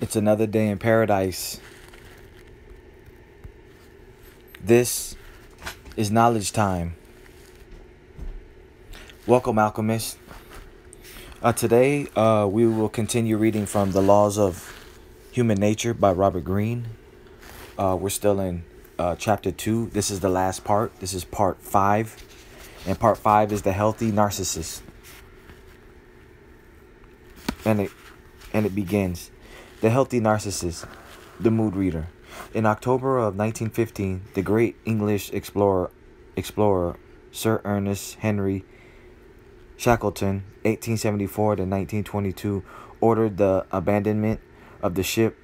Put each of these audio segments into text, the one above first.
It's another day in paradise. This is knowledge time. Welcome, alchemist. Uh, today, uh, we will continue reading from The Laws of Human Nature by Robert Greene. Uh, we're still in uh, chapter two. This is the last part. This is part five. And part five is the healthy narcissist. And it, and it begins. The Healthy Narcissist, The Mood Reader. In October of 1915, the great English explorer, explorer Sir Ernest Henry Shackleton, 1874 to 1922, ordered the abandonment of the ship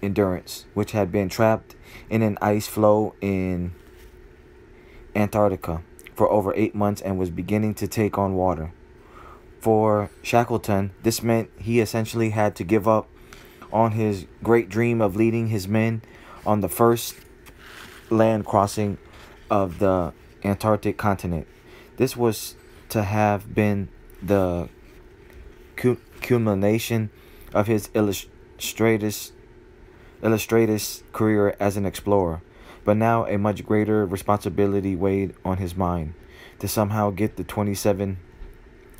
Endurance, which had been trapped in an ice floe in Antarctica for over eight months and was beginning to take on water. For Shackleton, this meant he essentially had to give up on his great dream of leading his men on the first land crossing of the Antarctic continent. This was to have been the culmination of his illustratus, illustratus career as an explorer, but now a much greater responsibility weighed on his mind to somehow get the 27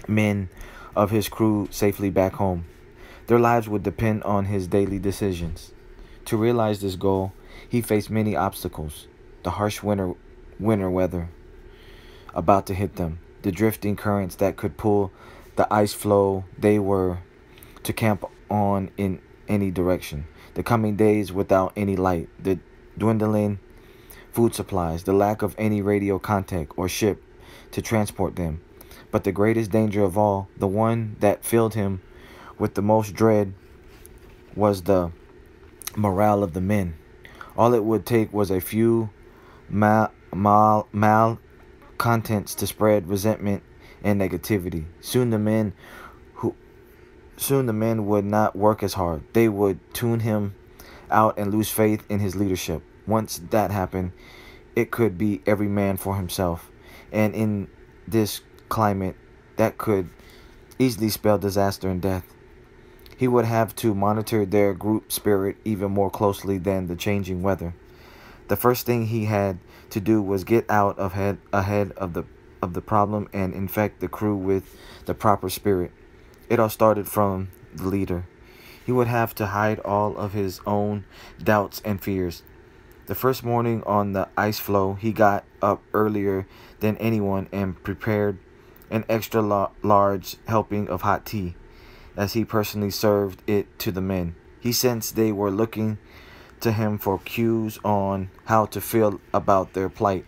men of his crew safely back home. Their lives would depend on his daily decisions. To realize this goal, he faced many obstacles. The harsh winter, winter weather about to hit them, the drifting currents that could pull the ice floe they were to camp on in any direction, the coming days without any light, the dwindling food supplies, the lack of any radio contact or ship to transport them. But the greatest danger of all, the one that filled him with the most dread was the morale of the men. All it would take was a few mal, mal, mal contents to spread resentment and negativity. Soon the men who soon the men would not work as hard. They would tune him out and lose faith in his leadership. Once that happened, it could be every man for himself. And in this climate, that could easily spell disaster and death. He would have to monitor their group spirit even more closely than the changing weather. The first thing he had to do was get out of head, ahead of the of the problem and infect the crew with the proper spirit. It all started from the leader. He would have to hide all of his own doubts and fears. The first morning on the ice floe, he got up earlier than anyone and prepared an extra large helping of hot tea as he personally served it to the men. He sensed they were looking to him for cues on how to feel about their plight.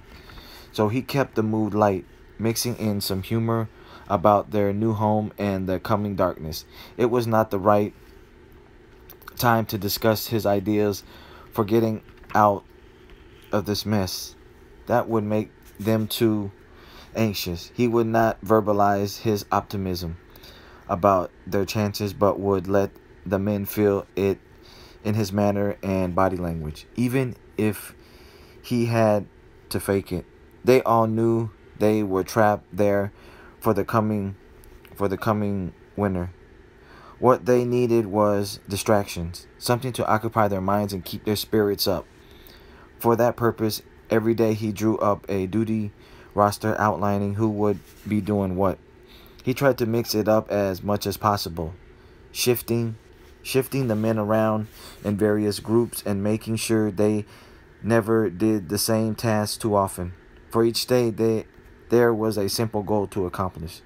So he kept the mood light, mixing in some humor about their new home and the coming darkness. It was not the right time to discuss his ideas for getting out of this mess. That would make them too anxious. He would not verbalize his optimism about their chances, but would let the men feel it in his manner and body language, even if he had to fake it. They all knew they were trapped there for the coming for the coming winter. What they needed was distractions, something to occupy their minds and keep their spirits up. For that purpose, every day he drew up a duty roster outlining who would be doing what. He tried to mix it up as much as possible, shifting shifting the men around in various groups and making sure they never did the same task too often. For each day they, there was a simple goal to accomplish.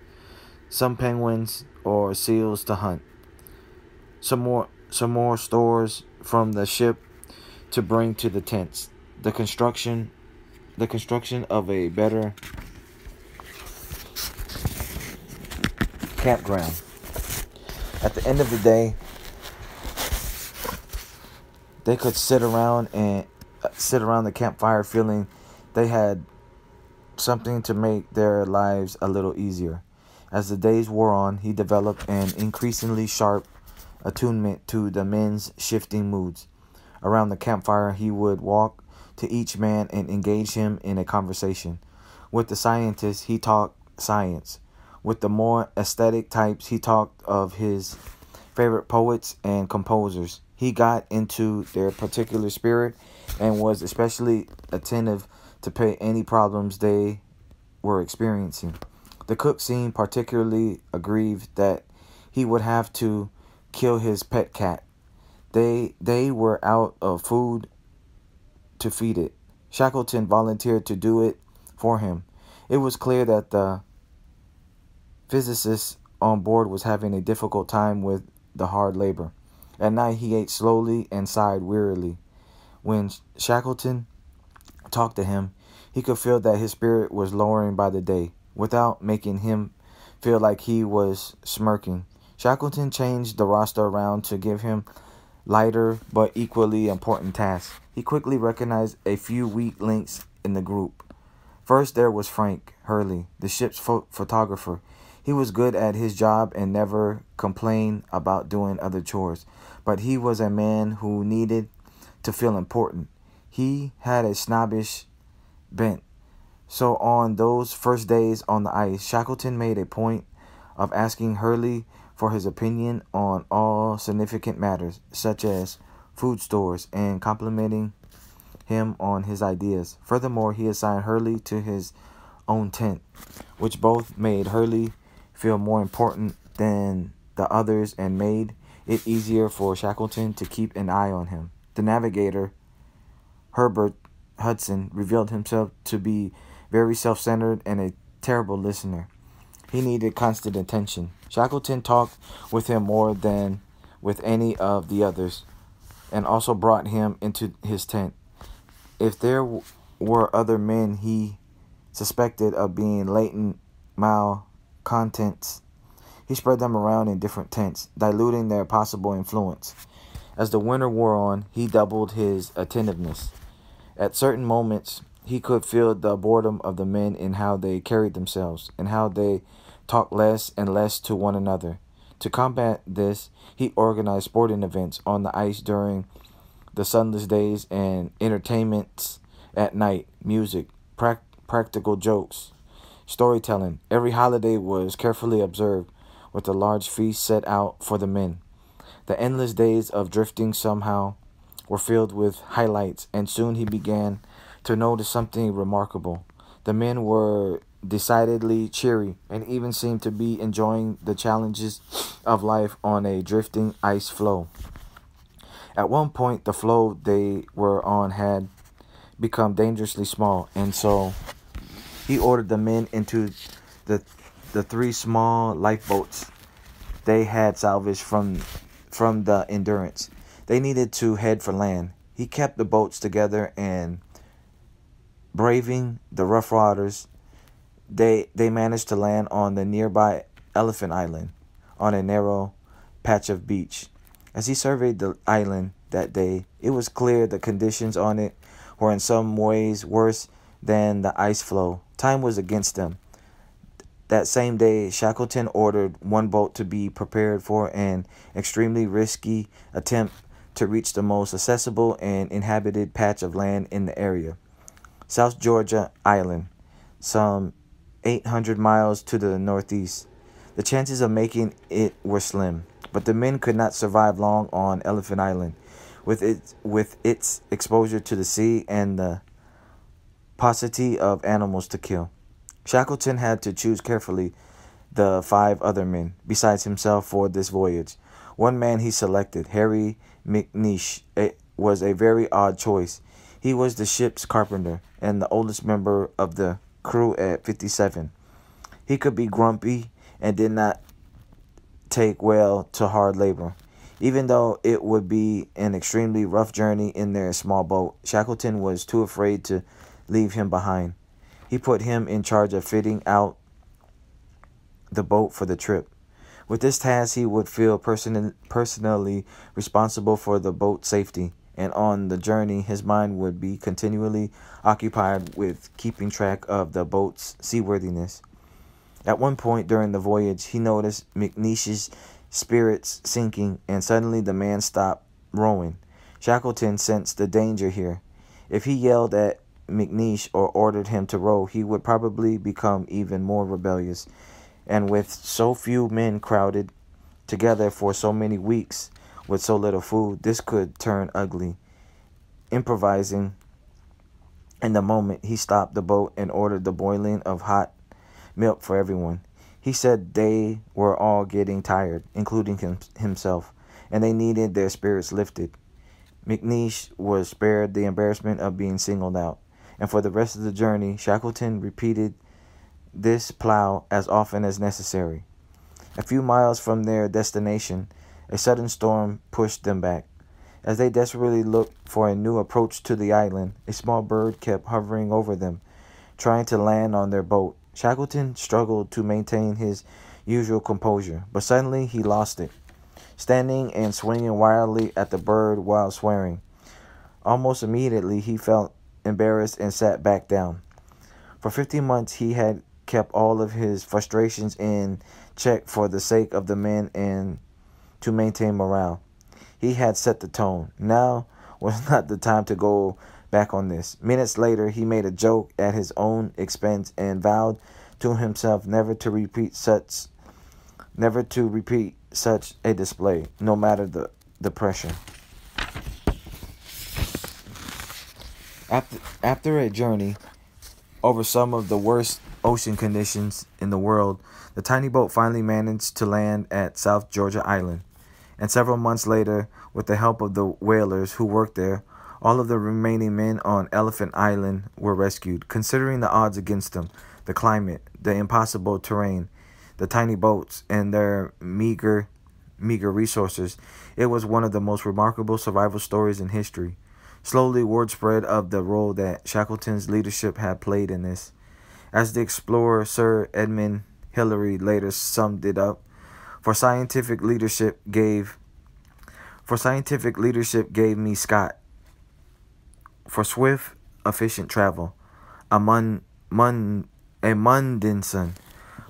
Some penguins or seals to hunt. Some more some more stores from the ship to bring to the tents. The construction the construction of a better campground. At the end of the day, they could sit around and uh, sit around the campfire feeling they had something to make their lives a little easier. As the days wore on, he developed an increasingly sharp attunement to the men's shifting moods. Around the campfire, he would walk to each man and engage him in a conversation. With the scientists, he talked science. With the more aesthetic types, he talked of his favorite poets and composers. He got into their particular spirit and was especially attentive to pay any problems they were experiencing. The cook seemed particularly aggrieved that he would have to kill his pet cat. They they were out of food to feed it. Shackleton volunteered to do it for him. It was clear that the physicist on board was having a difficult time with the hard labor. At night he ate slowly and sighed wearily. When Shackleton talked to him, he could feel that his spirit was lowering by the day, without making him feel like he was smirking. Shackleton changed the roster around to give him lighter but equally important tasks. He quickly recognized a few weak links in the group. First, there was Frank Hurley, the ship's pho- photographer. He was good at his job and never complained about doing other chores, but he was a man who needed to feel important. He had a snobbish bent. So on those first days on the ice, Shackleton made a point of asking Hurley for his opinion on all significant matters, such as food stores, and complimenting him on his ideas. Furthermore, he assigned Hurley to his own tent, which both made Hurley feel more important than the others and made it easier for Shackleton to keep an eye on him. The navigator, Herbert Hudson, revealed himself to be very self centered and a terrible listener. He needed constant attention. Shackleton talked with him more than with any of the others and also brought him into his tent. If there were other men he suspected of being latent malcontents, he spread them around in different tents, diluting their possible influence. As the winter wore on, he doubled his attentiveness. At certain moments, he could feel the boredom of the men in how they carried themselves and how they talked less and less to one another. To combat this, he organized sporting events on the ice during the sunless days and entertainments at night, music, pra- practical jokes, storytelling. Every holiday was carefully observed with a large feast set out for the men. The endless days of drifting somehow were filled with highlights, and soon he began to notice something remarkable. The men were decidedly cheery and even seemed to be enjoying the challenges of life on a drifting ice floe. At one point, the floe they were on had become dangerously small, and so he ordered the men into the the three small lifeboats they had salvaged from from the Endurance. They needed to head for land. He kept the boats together and braving the rough waters, they they managed to land on the nearby Elephant Island on a narrow patch of beach. As he surveyed the island that day, it was clear the conditions on it were in some ways worse than the ice floe. Time was against them. That same day, Shackleton ordered one boat to be prepared for an extremely risky attempt to reach the most accessible and inhabited patch of land in the area. South Georgia Island, some 800 miles to the northeast. The chances of making it were slim, but the men could not survive long on Elephant Island, with its with its exposure to the sea and the paucity of animals to kill. Shackleton had to choose carefully the five other men besides himself for this voyage. One man he selected, Harry McNeish, was a very odd choice. He was the ship's carpenter and the oldest member of the crew at 57. He could be grumpy and did not take well to hard labor. Even though it would be an extremely rough journey in their small boat, Shackleton was too afraid to leave him behind. He put him in charge of fitting out the boat for the trip. With this task, he would feel person- personally responsible for the boat's safety, and on the journey, his mind would be continually occupied with keeping track of the boat's seaworthiness. At one point during the voyage, he noticed McNeish's spirits sinking, and suddenly the man stopped rowing. Shackleton sensed the danger here. If he yelled at McNeish or ordered him to row, he would probably become even more rebellious. And with so few men crowded together for so many weeks, with so little food, this could turn ugly. Improvising in the moment, he stopped the boat and ordered the boiling of hot milk for everyone. He said they were all getting tired, including him, himself, and they needed their spirits lifted. McNeish was spared the embarrassment of being singled out, and for the rest of the journey, Shackleton repeated this plow as often as necessary. A few miles from their destination, a sudden storm pushed them back. As they desperately looked for a new approach to the island, a small bird kept hovering over them, trying to land on their boat. Shackleton struggled to maintain his usual composure, but suddenly he lost it, standing and swinging wildly at the bird while swearing. Almost immediately, he felt embarrassed and sat back down. For 15 months, he had kept all of his frustrations in check for the sake of the men and to maintain morale. He had set the tone. Now was not the time to go back on this. Minutes later, he made a joke at his own expense and vowed to himself never to repeat such never to repeat such a display, no matter the, the pressure. After, after a journey over some of the worst ocean conditions in the world, the tiny boat finally managed to land at South Georgia Island. And several months later, with the help of the whalers who worked there, all of the remaining men on Elephant Island were rescued. Considering the odds against them, the climate, the impossible terrain, the tiny boats, and their meager, meager resources, it was one of the most remarkable survival stories in history. Slowly, word spread of the role that Shackleton's leadership had played in this. As the explorer Sir Edmund Hillary later summed it up, for scientific leadership gave for scientific leadership gave me Scott for swift, efficient travel, a mun, mun, Amundsen.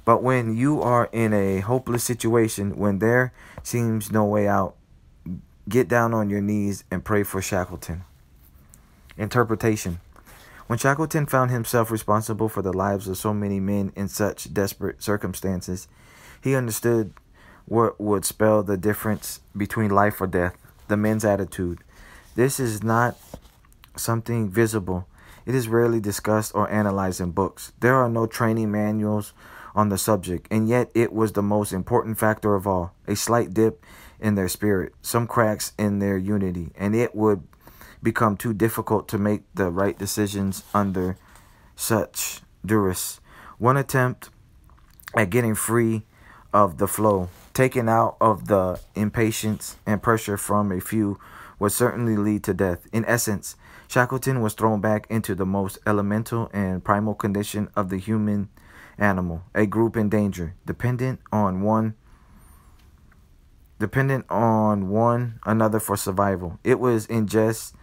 But when you are in a hopeless situation, when there seems no way out, get down on your knees and pray for Shackleton. Interpretation When Shackleton found himself responsible for the lives of so many men in such desperate circumstances, he understood what would spell the difference between life or death, the men's attitude. This is not something visible. It is rarely discussed or analyzed in books. There are no training manuals on the subject, and yet it was the most important factor of all a slight dip in their spirit, some cracks in their unity, and it would become too difficult to make the right decisions under such duress. One attempt at getting free of the floe, taken out of the impatience and pressure from a few, would certainly lead to death. In essence, Shackleton was thrown back into the most elemental and primal condition of the human animal, a group in danger, dependent on one dependent on one another for survival. It was in just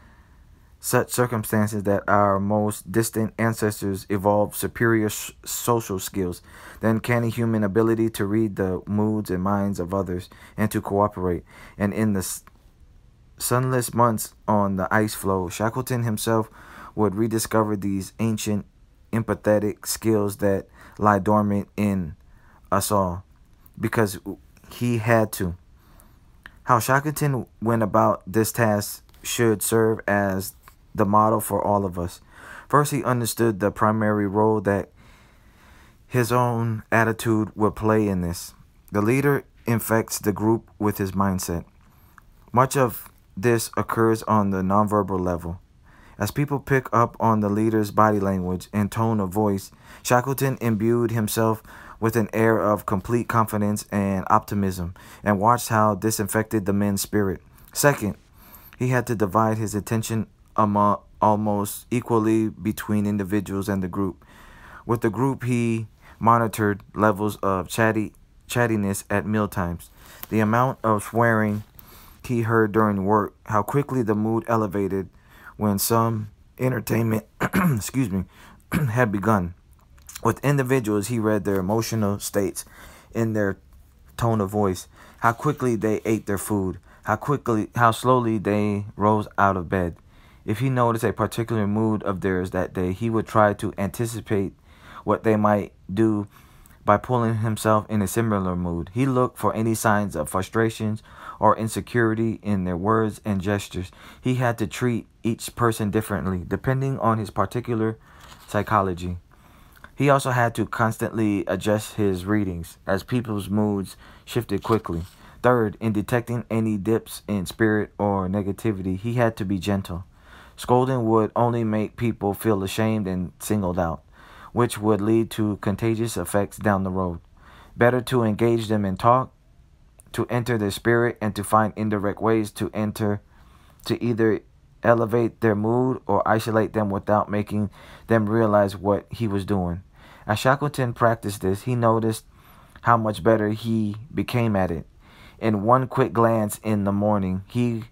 such circumstances that our most distant ancestors evolved superior social skills, the uncanny human ability to read the moods and minds of others and to cooperate. And in the sunless months on the ice floe, Shackleton himself would rediscover these ancient empathetic skills that lie dormant in us all because he had to. How Shackleton went about this task should serve as the model for all of us. First, he understood the primary role that his own attitude would play in this. The leader infects the group with his mindset. Much of this occurs on the nonverbal level. As people pick up on the leader's body language and tone of voice, Shackleton imbued himself with an air of complete confidence and optimism and watched how this infected the men's spirit. Second, he had to divide his attention among, almost equally between individuals and the group. With the group, he monitored levels of chatty chattiness at mealtimes, the amount of swearing he heard during work, how quickly the mood elevated when some entertainment, excuse me, had begun. With individuals, he read their emotional states in their tone of voice, how quickly they ate their food, how quickly, how slowly they rose out of bed. If he noticed a particular mood of theirs that day, he would try to anticipate what they might do by pulling himself in a similar mood. He looked for any signs of frustrations or insecurity in their words and gestures. He had to treat each person differently, depending on his particular psychology. He also had to constantly adjust his readings as people's moods shifted quickly. Third, in detecting any dips in spirit or negativity, he had to be gentle. Scolding would only make people feel ashamed and singled out, which would lead to contagious effects down the road. Better to engage them in talk, to enter their spirit, and to find indirect ways to enter, to either elevate their mood or isolate them without making them realize what he was doing. As Shackleton practiced this, he noticed how much better he became at it. In one quick glance in the morning, he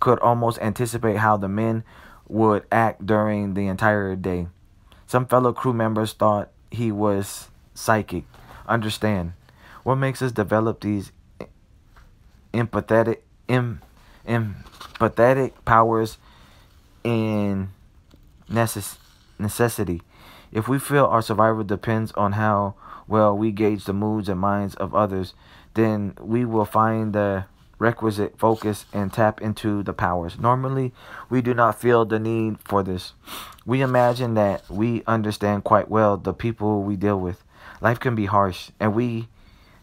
could almost anticipate how the men would act during the entire day. Some fellow crew members thought he was psychic. Understand what makes us develop these empathetic, em, empathetic powers in necess- necessity. If we feel our survival depends on how well we gauge the moods and minds of others, then we will find the requisite focus and tap into the powers. Normally, we do not feel the need for this. We imagine that we understand quite well the people we deal with. Life can be harsh, and we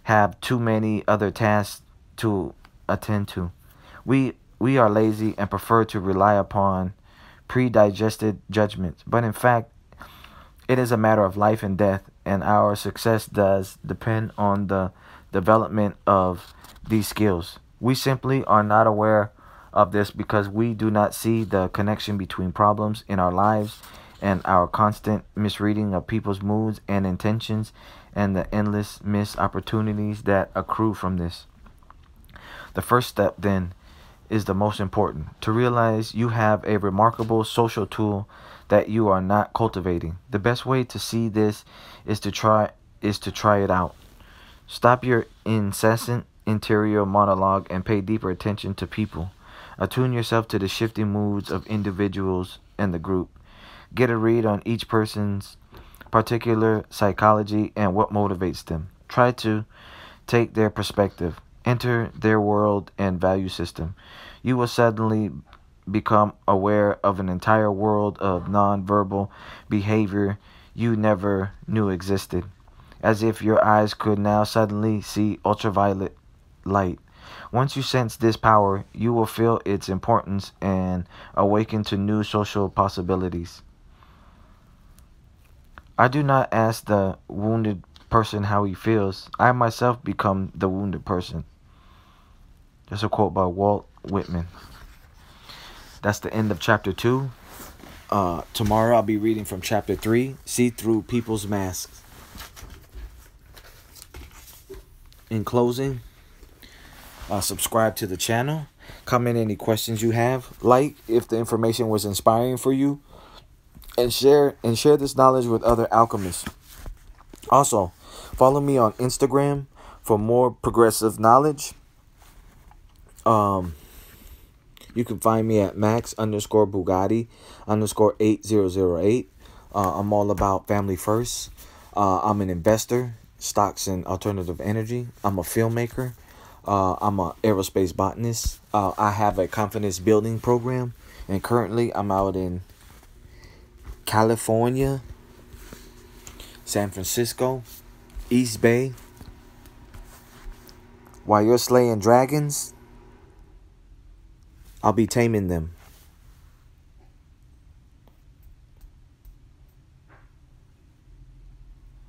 have too many other tasks to attend to. We we are lazy and prefer to rely upon pre-digested judgments. But in fact, it is a matter of life and death, and our success does depend on the development of these skills. We simply are not aware of this because we do not see the connection between problems in our lives and our constant misreading of people's moods and intentions and the endless missed opportunities that accrue from this. The first step, then, is the most important to realize you have a remarkable social tool that you are not cultivating. The best way to see this is to try is to try it out. Stop your incessant interior monologue and pay deeper attention to people. Attune yourself to the shifting moods of individuals and the group. Get a read on each person's particular psychology and what motivates them. Try to take their perspective, enter their world and value system. You will suddenly become aware of an entire world of nonverbal behavior you never knew existed, as if your eyes could now suddenly see ultraviolet light. Once you sense this power, you will feel its importance and awaken to new social possibilities. I do not ask the wounded person how he feels. I myself become the wounded person. That's a quote by Walt Whitman. That's the end of chapter 2. Uh, tomorrow I'll be reading from chapter 3 See Through People's Masks. In closing, uh, subscribe to the channel, comment any questions you have, like if the information was inspiring for you, and share and share this knowledge with other alchemists. Also, follow me on Instagram for more progressive knowledge. Um, you can find me at max underscore Bugatti underscore 8008. Uh, I'm all about family first. Uh, I'm an investor, stocks and alternative energy. I'm a filmmaker. Uh, I'm an aerospace botanist. Uh, I have a confidence building program, and currently I'm out in California, San Francisco, East Bay. While you're slaying dragons, I'll be taming them.